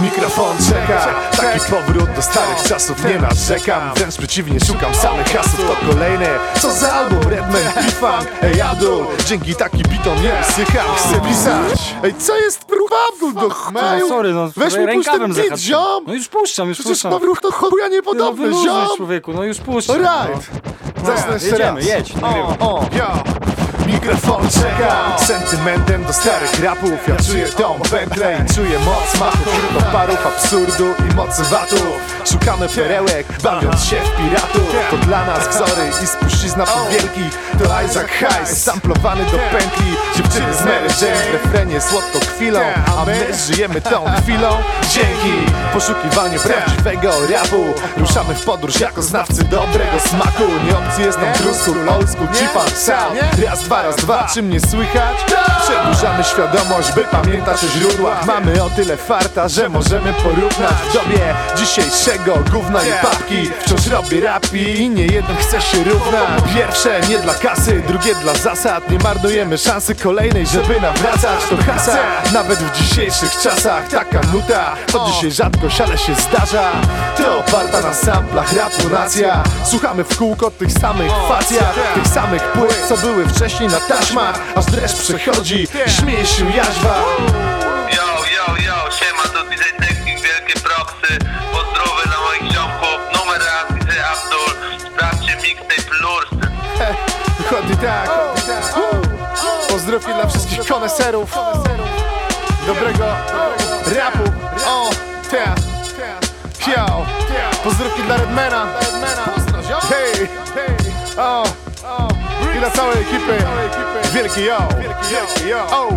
Mikrofon czeka, taki powrót do starych czasów Nie narzekam, wręcz przeciwnie szukam samych hasów. To kolejne, co za album Redman i Funk. Ej Abdul, dzięki taki bitom nie usycham Chcę pisać. Ej co jest próba Abdul do No, chmeju? sorry, no Weź mi puść ten beat, ziom. No już puszczam, już Przecież puszczam. powrót to chuja no niepodobny, wyluzuj, ziom. człowieku, no już puszczam. Right. Zacznę jeszcze raz. jedź, o, o, yo. Mikrofon czeka Sentymentem do starych rapów. Ja czuję tą pętlę i czuję moc machu. Wśród oparów absurdu i mocy watów Szukamy perełek, bawiąc się w piratów. To dla nas wzory i spuścizna powielki To Isaac Hayes, samplowany do pętli. Dziewczyny z Mary Jane w refrenie słodko chwilą A my żyjemy tą chwilą. Dzięki poszukiwaniu prawdziwego rapu. Ruszamy w podróż jako znawcy dobrego smaku. Nie obcy jest nam true school, old sound Raz, dwa, raz, dwa, czy mnie słychać? Przedłużamy świadomość, by pamiętać o źródłach. Mamy o tyle farta, że możemy porównać W dobie dzisiejszego gówna i papki Wciąż robię rapi. I nie jeden chce się równać Pierwsze nie dla kasy, drugie dla zasad. Nie marnujemy szansy kolejnej, żeby nawracać. To hasa, nawet w dzisiejszych czasach Taka nuta, to dzisiaj rzadkość, ale się zdarza. To oparta na samplach rapu nacja Słuchamy w kółko tych samych facjach Tych samych płyt, co były wcześniej na taśmach. Aż dreszcz przechodzi, śmieje się jaźwa Wychodzi tak Pozdrówki dla wszystkich koneserów. Dobrego rapu. O, te. Yo. Pozdrówki dla Redmana. Hej. O. I dla całej ekipy. Wielki yo. Wielki yo. O.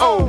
O